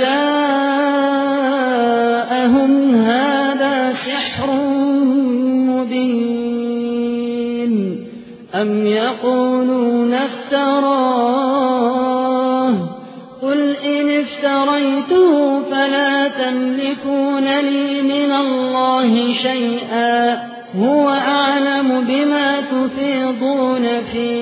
جَاءَهُمْ هَذَا سِحْرٌ مُبِينٌ أَمْ يَقُولُونَ افْتَرَاهُ قُلْ إِنِ افْتَرَيْتُهُ فَلَا تَمْلِكُونَ لِي مِنَ اللَّهِ شَيْئًا هُوَ أَعْلَمُ بِمَا تُفِيضُونَ فِيهِ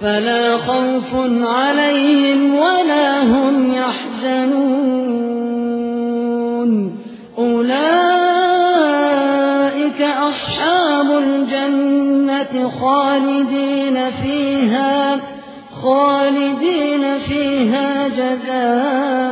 فلا خوف عليهم ولا هم يحزنون. أولئك أصحاب الجنة خالدين فيها خالدين فيها جزاء